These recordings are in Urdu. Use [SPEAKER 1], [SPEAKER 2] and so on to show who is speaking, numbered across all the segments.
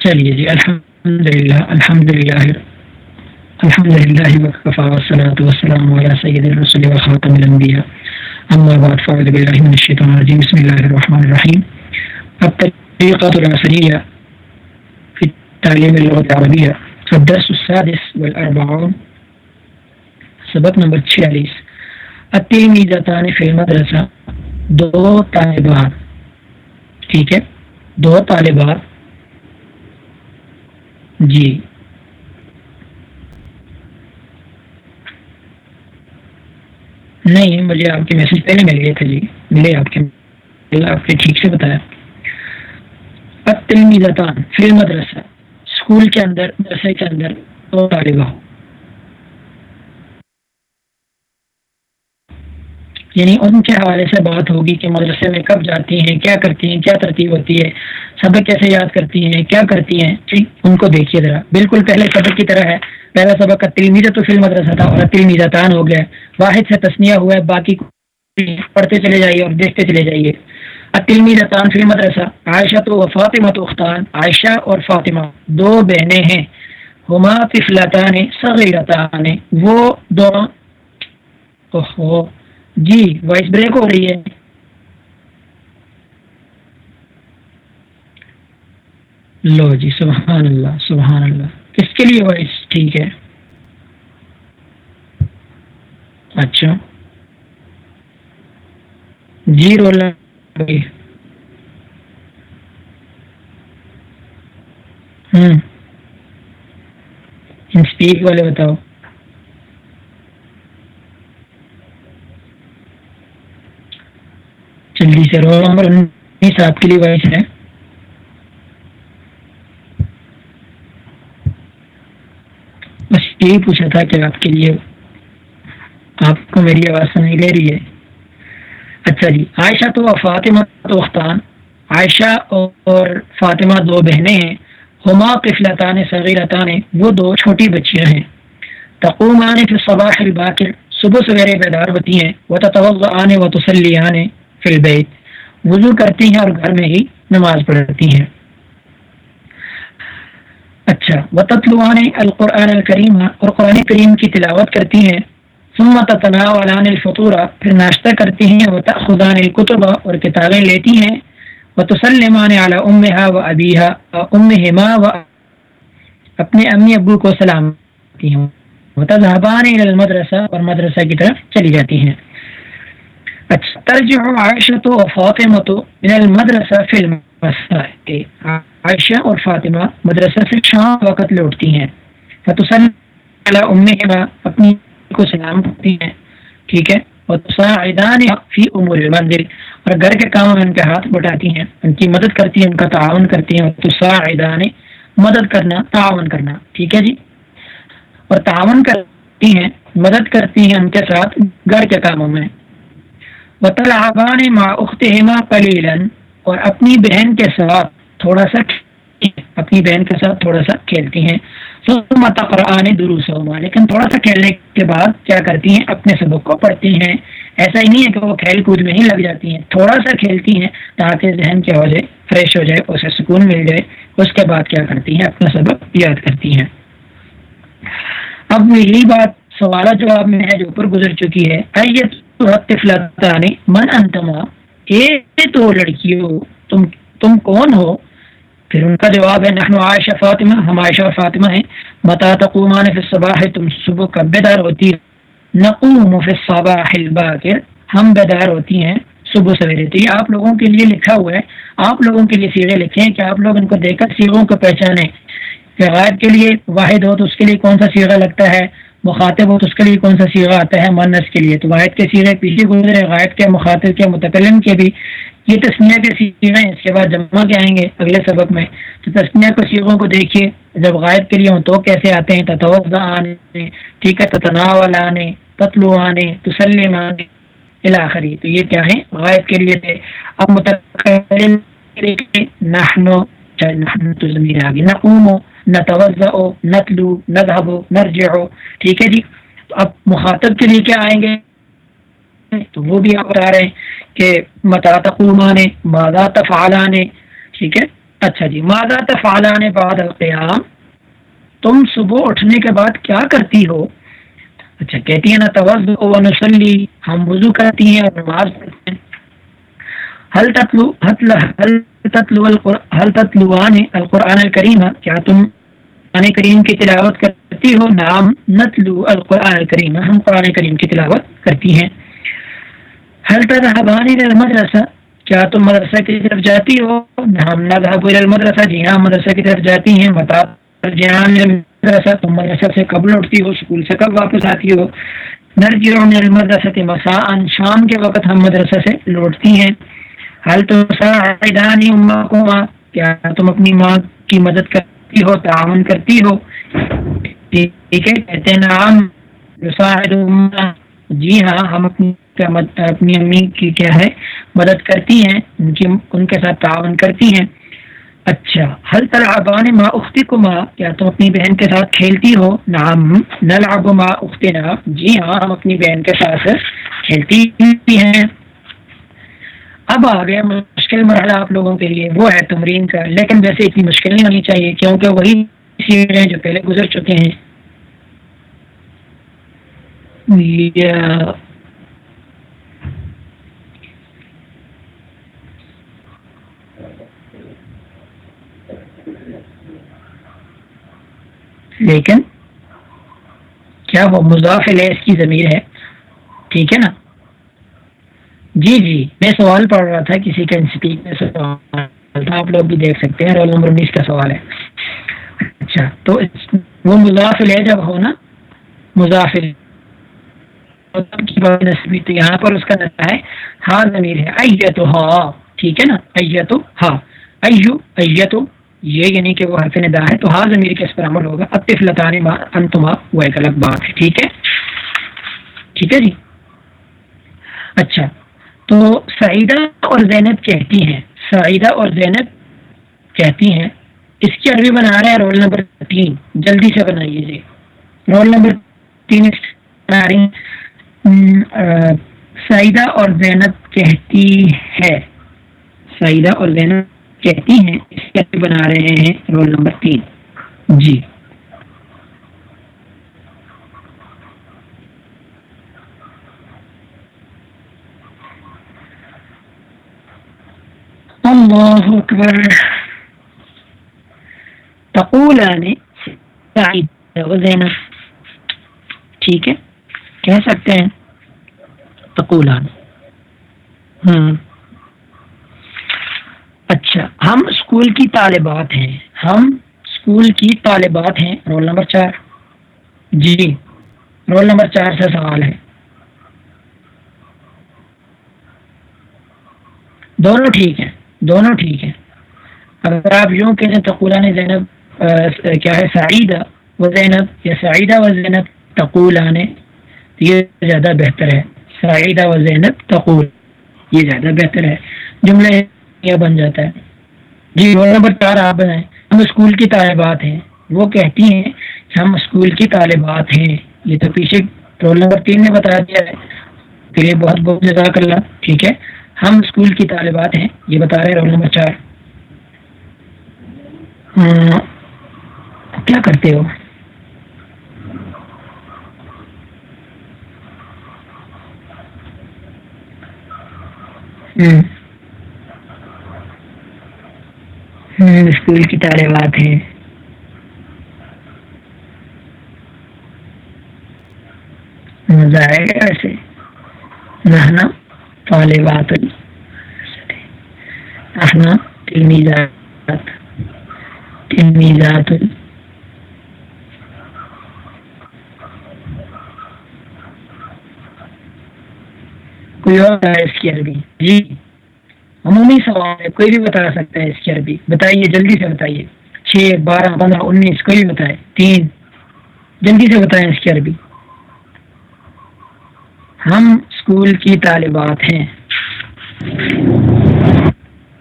[SPEAKER 1] چلیے جی الحمد للہ الحمد للہ الحمد للہ وقفہ وسلاۃ وسلم علیہ سید الرسول وخاتم الانبیاء اما بعد فاعوذ باللہ من الشیطان الرجیم بسم اللہ الرحمن الرحیم الطریقۃ العصریہ فی تعلیم اللغت العربیہ الدرس السادس والاربعون سبق نمبر 46 التلمیذتان فی المدرسہ دو طالبات. ٹھیک ہے؟ دو طالبات جی۔ نہیں، مجھے آپ کے میسج پہلے مل گئے تھے جی۔ ملے آپ کے آپ نے ٹھیک سے بتایا۔ تلمیزتان فی مدرسہ اسکول کے اندر، مدرسے کے اندر دو طالبہ یعنی ان کے حوالے سے بات ہوگی کہ مدرسے میں کب جاتی ہیں، کیا کرتی ہیں، کیا ترتیب ہوتی ہے، سبق کیسے یاد کرتی ہیں، کیا کرتی ہیں؟ ٹھیک ان کو دیکھیے ذرا۔ بالکل پہلے سبق کی طرح ہے۔ پہلا سبق تلمیزہ تو فلم مدرسہ تھا اور تلمیزہ ہو گیا۔ واحد سے تسنیہ ہوا ہے، باقی پڑھتے چلے جائیے اور دیکھتے چلے جائیے۔ تلمیزہ تان فلم مدرسہ عائشہ تو فاطمہ تو اختان، عائشہ اور فاطمہ، دو بہنیں ہیں۔ ہما ففلتان صغیرتان، وہ دونوں جی وائس بریک ہو رہی ہے۔ لو جی سبحان اللہ سبحان اللہ۔ کس کے لیے وائس ٹھیک ہے؟ اچھا۔ جی رول ہوں اسپیک والے بتاؤ۔ سے رول نمبر انیس آپ کے لیے وائس ہے بس یہی پوچھا تھا کہ آپ کے لیے آپ کو میری آواز سمجھ لے رہی ہے۔ اچھا جی عائشہ تو فاطمہ تو اختان۔ عائشہ اور فاطمہ دو بہنیں ہیں۔ ہما قفلتان صغیرتان وہ دو چھوٹی بچیاں ہیں۔ تقومان فی صباح الباکر۔ صبح سویرے بیدار ہوتی ہیں۔ وہ تتوضعان و تسلیان فی البیت۔ وضو کرتی ہیں اور گھر میں ہی نماز پڑھتی ہیں۔ اچھا وطلوان القرآن الکریم اور قرآن کریم کی تلاوت کرتی ہیں۔ ثم تتناولان الفطورہ پھر ناشتہ کرتی ہیں۔ وتأخذان الکتب اور کتابیں لیتی ہیں۔ وتسلمان علی امہا و ابیہا و امہما و اپنے امی ابو کو سلام کرتی ہیں وتذهبان المدرسہ اور مدرسہ کی طرف چلی جاتی ہیں۔ ترجع عائشہ و فاطمہ من المدرسہ فی المساء. عائشہ اور فاطمہ مدرسہ سے شام وقت لوٹتی ہیں۔ فتسل علی امہما اپنی کو سلام کرتی ہیں۔ ٹھیک ہے؟ وتساعدان فی امور المنزل۔ اور گھر کے کاموں میں ان کے ہاتھ بٹاتی ہیں۔ ان کی مدد کرتی ہیں، ان کا تعاون کرتی ہیں۔ وتساعدان مدد کرنا، تعاون کرنا۔ ٹھیک ہے جی؟ اور تعاون کرتی ہیں، مدد کرتی ہیں ان کے ساتھ گھر کے کاموں میں۔ وطلعبان مع اختہما قلیلا اور اپنی بہن کے ساتھ تھوڑا سا اپنی بہن کے ساتھ تھوڑا سا کھیلتی ہیں۔ ثم تقرآن دروسہما لیکن تھوڑا سا کھیلنے کے بعد کیا کرتی ہیں؟ اپنے سبق کو پڑھتی ہیں۔ ایسا ہی نہیں ہے کہ وہ کھیل کود میں ہی لگ جاتی ہیں۔ تھوڑا سا کھیلتی ہیں تاکہ ذہن کیا ہو جائے فریش ہو جائے، اسے سکون مل جائے۔ اس کے بعد کیا کرتی ہیں؟ اپنا سبق یاد کرتی ہیں۔ اب یہی بات سوالات جواب میں ہے جو اوپر گزر چکی ہے۔ من انتما اے تو لڑکیوں تم تم کون ہو پھر ان کا جواب ہے نحن عائشہ فاطمہ ہم عائشہ فاطمہ ہیں متا تقومان فی الصباح تم صبح کب بیدار ہوتی نقوم فی الصباح الباکر ہم بیدار ہوتی ہیں صبح سویرے تو یہ آپ لوگوں کے لیے لکھا ہوا ہے آپ لوگوں کے لیے سیغے لکھے ہیں کہ آپ لوگ ان کو دیکھ کر سیغوں کو پہچانیں کہ غائب کے لیے واحد ہو تو اس کے لیے کون سا سیغہ لگتا ہے مخاطب ہو تو اس کے لیے کون سا سیغہ آتا ہے منس کے لیے؟ تو واحد کے سیغے پیچھے گزرے، غائب کے مخاطب کے متکلم کے بھی۔ یہ تسمیہ کے سیغے ہیں، اس کے بعد جمع کے آئیں گے اگلے سبق میں۔ تو تسمیہ کو سیغوں کو دیکھیے، جب غائب کے لیے ہوں تو کیسے آتے ہیں؟ تتوزہ آنے، ٹھیک ہے، تتناول آنے، تتلو آنے، تسلم آنے الاخری تو یہ کیا ہے غائب کے لیے تھے۔ اب متکلم نحنو نحن تو ضمیر آگے، نقوم نہ توجہ نتلو، نذهب، نرجع. ٹھیک ہے جی؟ اب مخاطب کے لیے کیا آئیں گے؟ تو وہ بھی آپ بتا رہے ہیں کہ متا تقومان مادا تفعلان؟ ٹھیک ہے؟ اچھا جی مادہ تفعلان بعد القیام؟ تم صبح اٹھنے کے بعد کیا کرتی ہو؟ اچھا کہتی ہیں نا توز و نسلی ہم وضو کرتی ہیں اور نماز پڑھتے ہیں۔ حل تتلو حل تتلو حل تتلوان القرآن الکریم؟ کیا تم قرآن کریم کی تلاوت کرتی ہو، نام نتلو القرآن الکریم ہم قرآن کریم کی تلاوت کرتی ہیں۔ حل تذهبان الى کیا تم مدرسہ کی طرف جاتی ہو؟ ہم نذهب المدرسہ جی ہاں مدرسہ کی طرف جاتی ہیں۔ بتا جان جی ہاں، مدرسہ، تم مدرسہ سے کب لوٹتی ہو؟ اسکول سے کب واپس آتی ہو؟ نرجع من المدرسہ مساء، شام کے وقت ہم مدرسہ سے لوٹتی ہیں۔ حل تو ساعدانی امکما کیا تم اپنی ماں کی مدد کر کرتی ہو، تعاون کرتی ہو۔ ٹھیک ہے، کہتے ہیں نام جی ہاں ہم اپنی اپنی امی کی کیا ہے، مدد کرتی ہیں، ان کی، ان کے ساتھ تعاون کرتی ہیں۔ اچھا حل تلعبان ما اختی کو ماں کیا تم اپنی بہن کے ساتھ کھیلتی ہو؟ نام نلعب ما اختنا جی ہاں ہم اپنی بہن کے ساتھ کھیلتی ہیں۔ اب آ گیا مشکل مرحلہ آپ لوگوں کے لیے، وہ ہے تمرین کا۔ لیکن ویسے اتنی مشکل نہیں ہونی چاہیے، کیونکہ وہی چیزیں جو پہلے گزر چکے ہیں۔ لیکن کیا وہ مضاف لیس کی ضمیر ہے؟ ٹھیک ہے نا؟ جی جی میں سوال پڑھ رہا تھا، کسی کا انسپیک میں سوال تھا، آپ لوگ بھی دیکھ سکتے ہیں، رول نمبر انیس کا سوال ہے۔ اچھا تو وہ مضاف لے جب ہو نا مضافل مطلب تو یہاں پر اس کا نظر ہے ہاں ضمیر ہے ایت ہا، ٹھیک ہے نا؟ ایت ہا، ایو ایت یہ یعنی کہ وہ حرف ندا ہے، تو ہاں ضمیر کے اس پر عمل ہوگا؟ اطف لطان انتما وہ ایک الگ بات ہے ٹھیک ہے؟ ٹھیک ہے جی؟ اچھا تو سعیدہ اور زینب کہتی ہیں، سعیدہ اور زینب کہتی ہیں، اس کی عربی بنا رہے ہیں رول نمبر تین، جلدی سے بنائیے جی۔ رول نمبر تین بنا رہی سعیدہ اور زینب کہتی ہے سعیدہ اور زینب کہتی ہیں، اس کے بنا رہے ہیں رول نمبر تین۔ جی۔ اللہ اکبر تقولان سعید و زینب ٹھیک ہے؟ کہہ سکتے ہیں. تقولان. ہوں اچھا ہم اسکول کی طالبات ہیں. ہم اسکول کی طالبات ہیں. رول نمبر چار. جی. رول نمبر چار سے سوال ہے. دونوں ٹھیک ہیں. دونوں ٹھیک ہیں۔ اگر آپ یوں کہیں تقولہ زینب کیا ہے؟ سعیدہ و زینب، یا سعیدہ و زینب تقولان، یہ زیادہ بہتر ہے۔ سعیدہ و زینب تقول، یہ زیادہ بہتر ہے۔ جملے بن جاتا ہے۔ جی رول نمبر چار آپ بنائیں۔ ہم اسکول کی طالبات ہیں۔ وہ کہتی ہیں کہ ہم اسکول کی طالبات ہیں۔ یہ تو پیچھے رول نمبر تین نے بتا دیا ہے۔ پھر یہ بہت بہت جزاک اللہ۔ ٹھیک ہے۔ ہم اسکول کی طالبات ہیں، یہ بتا رہے رول نمبر چار۔ ہاں، کیا کرتے ہو؟ ہوں اسکول کی طالبات ہیں۔ مزہ آئے گا ویسے نہنا۔ طالبات نہنا تلمیزات تلمیزات کوئی اور ہے اس کی عربی؟ جی۔ عمومی سوال ہے، کوئی بھی بتا سکتا ہے اس کی عربی۔ بتائیے، جلدی سے بتائیے۔ چھ، بارہ، پندرہ، انیس، کوئی بھی بتائے۔ تین۔ جلدی سے بتائیں اس کی عربی۔ ہم اسکول کی طالبات ہیں۔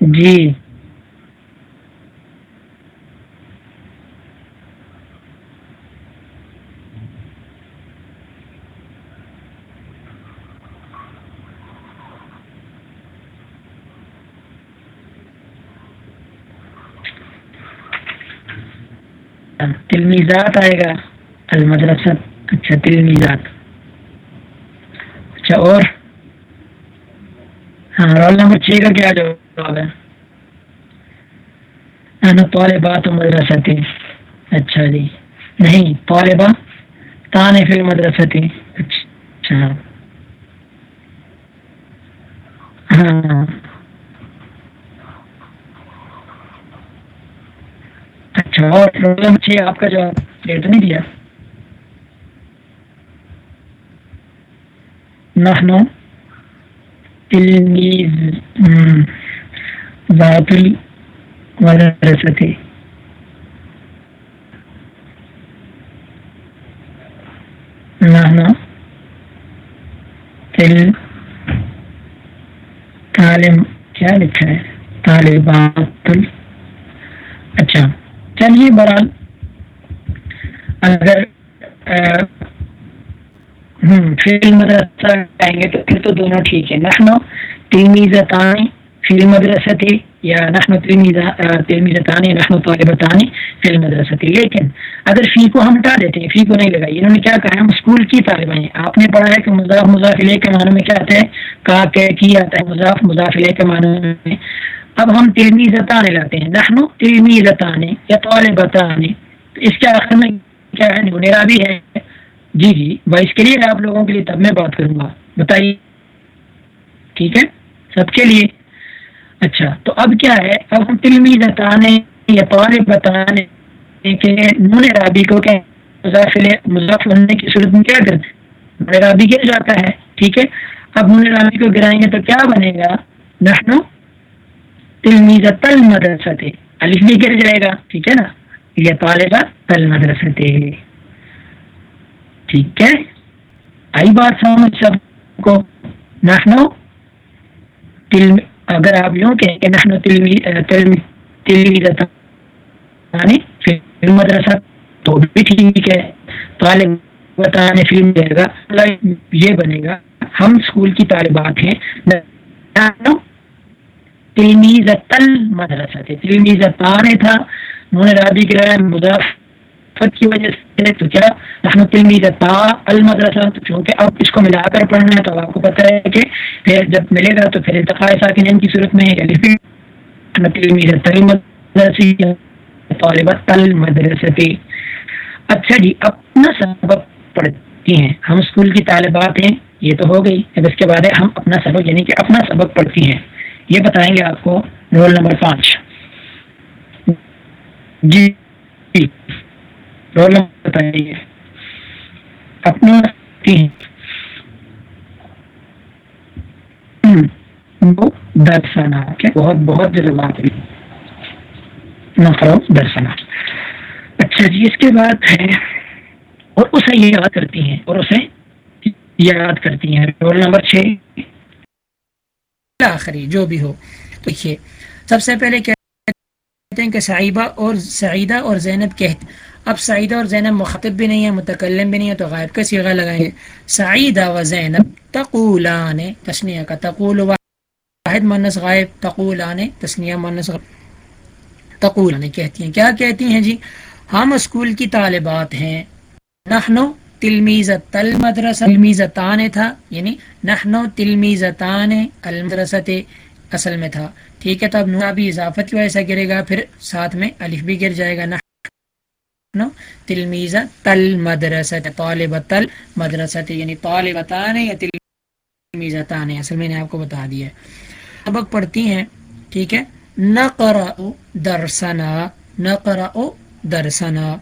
[SPEAKER 1] جی۔ تلمیزات آئے گا۔ المدرسہ اچھا تلمیزات اچھا اور؟ ہاں رول نمبر چھ کا کیا جواب ہے۔ طالبات مدرستی اچھا جی۔ نہیں، طالبہ تان فی مدرستی اچھا۔ ہاں۔ اچھا اور پرابلم چھ، آپ کا جواب ریٹ نہیں دیا؟ نحن تلمیز ذات المدرسة نحن تل تعلیم کیا لکھا ہے طالبات اچھا چلیے برحال اگر فیل مدرسہ کہیں گے تو پھر تو دونوں ٹھیک ہے نخنو تلمیزتانی فیل مدرستی یا نخن تلمیزتانی نخن طالبتانی فیل مدرستی۔ لیکن اگر فی کو ہم ہٹا دیتے ہیں، فی کو نہیں لگائی، انہوں نے کیا کہا؟ ہم اسکول کی طالبہ ہیں۔ آپ نے پڑھا ہے کہ مضاف مضافلے کے معنی میں کیا آتا ہے؟ کا کہ کی آتا ہے۔ مضاف مضافلے کے معنی میں۔ اب ہم تلمیزتان لاتے ہیں۔ نحن تلمیزتان یا طالبتان۔ اس کے آخر میں کیا ہے؟ نونیرا بھی ہے۔ جی جی وہ اس کے لیے آپ لوگوں کے لیے تب میں بات کروں گا۔ بتائیے۔ ٹھیک ہے؟ سب کے لیے؟ اچھا تو اب کیا ہے؟ اب ہم تلمیزتان یا طالب بتانے کہ نون رابی کو کہ مضافل مضاف ہونے کی صورت میں کیا کرتے نون رابی گر جاتا ہے؟ ٹھیک ہے؟ اب نون رابی کو گرائیں گے تو کیا بنے گا؟ نحنو تلمیز تل مدرستے الف بھی گر جائے گا، ٹھیک ہے نا؟ یہ طالبہ تل مدرستے ٹھیک ہے؟ آئی بات سمجھ سب کو نحنو تل اگر آپ یوں کہیں کہ نحنو تلمیز پھر یعنی مدرسہ تو بھی ٹھیک ہے۔ طالب بتانے فلم دے گا۔ یہ بنے گا۔ ہم اسکول کی طالبات ہیں۔ تلمیز تل مدرسہ تھے۔ تلمیز تانے تھا۔ انہوں نے رابی کرا مضافت کی وجہ سے تو کیا؟ رحمت تلمیز تا المدرسہ تو چونکہ اب اس کو ملا کر پڑھنا ہے تو آپ کو پتہ ہے کہ پھر جب ملے گا تو پھر ارتقاء ساکن کی صورت میں تلمیز تل طالبت تل اچھا جی اپنا سبق پڑھتی ہیں۔ ہم اسکول کی طالبات ہیں، یہ تو ہو گئی۔ اب اس کے بعد ہم اپنا سبق یعنی کہ اپنا سبق پڑھتی ہیں۔ یہ بتائیں گے آپ کو۔ رول نمبر پانچ۔ جی۔ رول نمبر بتائیے اپنا درسنا بہت بہت جذبات نفرو درسنا اچھا جی اس کے بعد ہے اور اسے یہ یاد کرتی ہیں۔ اور اسے یاد کرتی ہیں۔ رول نمبر چھ۔
[SPEAKER 2] آخری، جو بھی ہو۔ دیکھیے، سب سے پہلے کیا کہتے ہیں کہ صاحبہ اور سعیدہ اور زینب کہتے اب سعیدہ اور زینب مخاطب بھی نہیں ہے متکلم بھی نہیں ہے تو غائب کا سیغہ لگائیں گے۔ سعیدہ و زینب تقولان، تسنیہ کا تقول واحد منس غائب، تقولان، تسنیہ منس غائب، تقولان کہتی ہیں۔ کیا کہتی ہیں جی؟ ہم اسکول کی طالبات ہیں۔ نحنو تلمیزت المدرسہ تلمیزتان تھا یعنی نحنو تلمیزتان المدرسۃ اصل میں تھا۔ ٹھیک ہے، تو اب نونا بھی اضافت کی وجہ سے گرے گا؟ پھر ساتھ میں الف بھی گر جائے گا۔ نحنو تلمیز تل مدرسۃ طالب تل مدرسۃ یعنی طالبتان یا تلمیزتان اصل میں نے آپ کو بتا دیا ہے۔ سبق پڑھتی ہیں، ٹھیک ہے۔ نقرأ درسنا نقرأ درسنا۔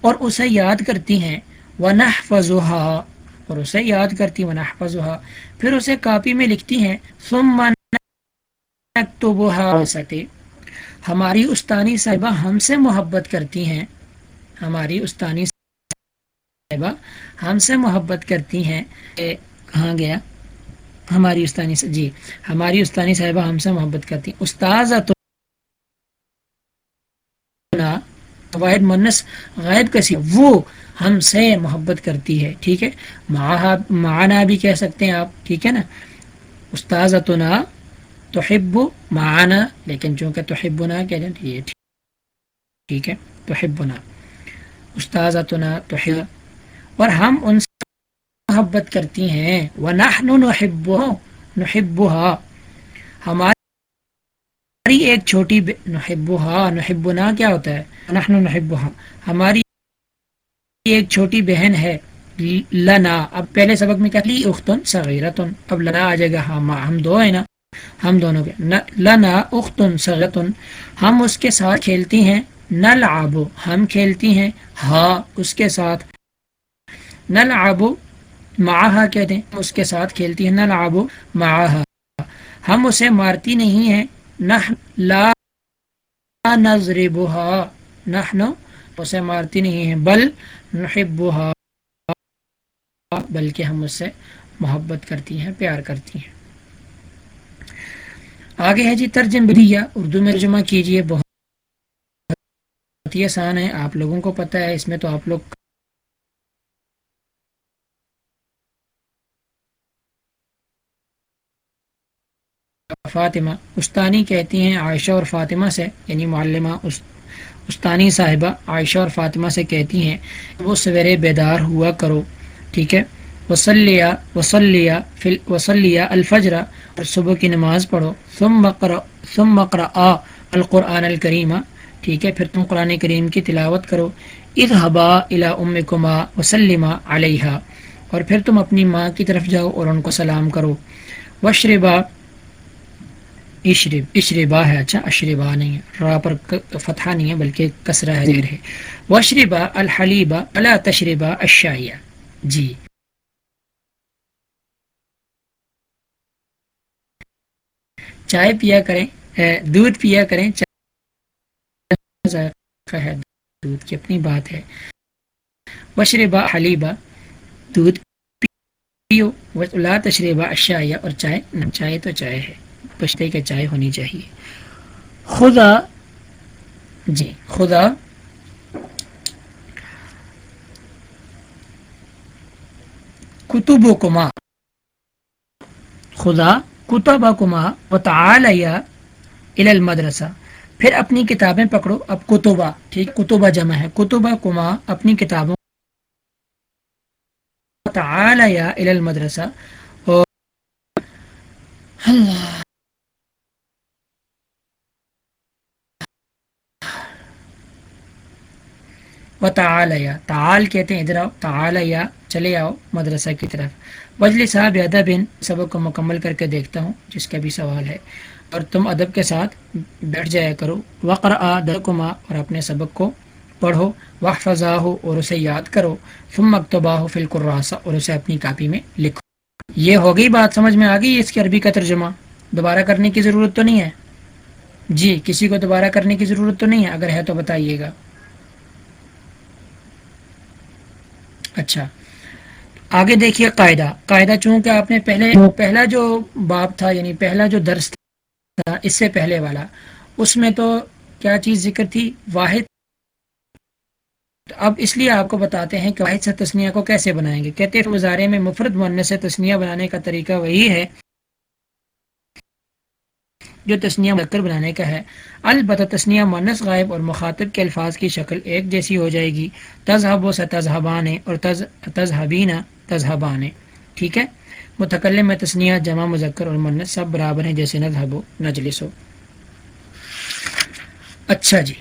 [SPEAKER 2] اور اسے یاد کرتی ہیں، ونحفظها۔ اور اسے یاد کرتی ونحفظها۔ پھر اسے کاپی میں لکھتی ہیں، ثم نکتبها سکے۔ ہماری استانی صاحبہ ہم سے محبت کرتی ہیں۔ ہماری استانی صاحبہ ہم سے محبت کرتی ہیں۔ کہاں گیا؟ ہماری استانی جی ہماری استانی صاحبہ ہم سے محبت کرتی۔ ہیں استاذ واحد منس غائب کسی، وہ ہم سے محبت کرتی ہے۔ ٹھیک ہے؟ معنا بھی کہہ سکتے ہیں آپ۔ ٹھیک ہے نا؟ استاذ تو حب معنا لیکن چونکہ تو حب نا کہ ٹھیک ہے تو حب استاذتنا تحب اور ہم ان سے محبت کرتی ہیں، ونحن نحبها نحبها، ہماری ایک چھوٹی نحبها، نحبنا کیا ہوتا ہے؟ نحن نحبها، ہماری ایک چھوٹی بہن ہے، لنا، اب پہلے سبق میں کہا، لی اختن صغیرتن، اب لنا آ جائے گا، ہم ہم دو ہیں نا۔ ہم دونوں کے لنا اختن صغیرتن ہم اس کے ساتھ کھیلتی ہیں نلعب ہم کھیلتی ہیں ہاں اس کے ساتھ۔ نلعب معاہا کہتے ہیں اس کے ساتھ کھیلتی ہیں نلعب معاہا۔ ہم اسے مارتی نہیں ہیں، نحن لا نضربها نحن اسے مارتی نہیں ہیں، بل نحبها بلکہ ہم اس سے محبت کرتی ہیں، پیار کرتی ہیں۔ آگے ہے جی ترجم بدیا اردو میں ترجمہ کیجیے، بہت ہی آسان ہے، آپ لوگوں کو پتہ ہے، اس میں تو آپ لوگ فاطمہ، استانی کہتی ہیں، عائشہ اور فاطمہ سے یعنی معلمہ استانی صاحبہ، عائشہ اور فاطمہ سے کہتی ہیں، وہ سویرے بیدار ہوا کرو، ٹھیک ہے؟ وسلیہ وسلیہ فل وسلیہ الفجر، اور صبح کی نماز پڑھو۔ ثم مقرا ثم مقرا آ القرآن الکریمہ ٹھیک ہے، پھر تم قرآن کریم کی تلاوت کرو۔ اذهبا الى امکما وسلما علیہا۔ اور پھر تم اپنی ماں کی طرف جاؤ اور ان کو سلام کرو۔ وشربا اشرب، اشربا ہے اچھا اشربا نہیں ہے۔ را پر فتحہ نہیں ہے، بلکہ کسرہ ہے زیر ہے۔ وشربا الحلیبا الا تشربا الشائیہ جی۔ چائے پیا کریں دودھ پیا کریں ہے دودھ کی اپنی بات ہے۔ وشربا حلیبا دودھ پیو لا تشریبا اشیاء اور چائے چائے تو چائے ہے، پشتے کے چائے ہونی چاہیے۔ خدا جی خدا کتب و کما خدا کتب کما و المدرسہ۔ پھر اپنی کتابیں پکڑو، اب کتبہ، ٹھیک؟ کتبہ جمع ہے۔ کتبہ کما اپنی کتابوں تعالیہ المدرسہ۔ اور اللہ۔ و تعالیہ تعال کہتے ہیں، ادھر آؤ تعالیہ چلے آؤ مدرسہ کی طرف۔ وجلی صاحب ادب ان سبق کو مکمل کر کے دیکھتا ہوں، جس کا بھی سوال ہے۔ اور تم ادب کے ساتھ بیٹھ جایا کرو۔ وقر آ درکما اور اپنے سبق کو پڑھو۔ وقف فضا ہو اور اسے یاد کرو۔ ثم مکتبہ ہو فل قراسا اور اسے اپنی کاپی میں لکھو۔ یہ ہو گئی بات، سمجھ میں آ گئی اس کی عربی کا ترجمہ؟ دوبارہ کرنے کی ضرورت تو نہیں ہے؟ جی کسی کو دوبارہ کرنے کی ضرورت تو نہیں ہے؟ اگر ہے تو بتائیے گا۔ اچھا۔ آگے دیکھیے قاعدہ۔ قاعدہ چونکہ آپ نے پہلے پہلا جو باب تھا یعنی پہلا جو درس تھا، اس سے پہلے والا، اس میں تو کیا چیز ذکر تھی؟ واحد۔ اب اس لیے آپ کو بتاتے ہیں کہ واحد سے تسنیہ کو کیسے بنائیں گے؟ کہتے ہیں مظاہرے میں مفرد منع سے تسنیہ بنانے کا طریقہ وہی ہے۔ جو تسنیہ مذکر بنانے کا ہے۔ البتہ تسنیہ مونس غائب اور مخاطب کے الفاظ کی شکل ایک جیسی ہو جائے گی۔ تذہب و تذہبان اور تذہبینہ تذہبان۔ ٹھیک ہے؟ متکلم میں تسنیہ، جمع، مذکر اور منس سب برابر ہیں جیسے نذہب و نجلس ہو اچھا جی۔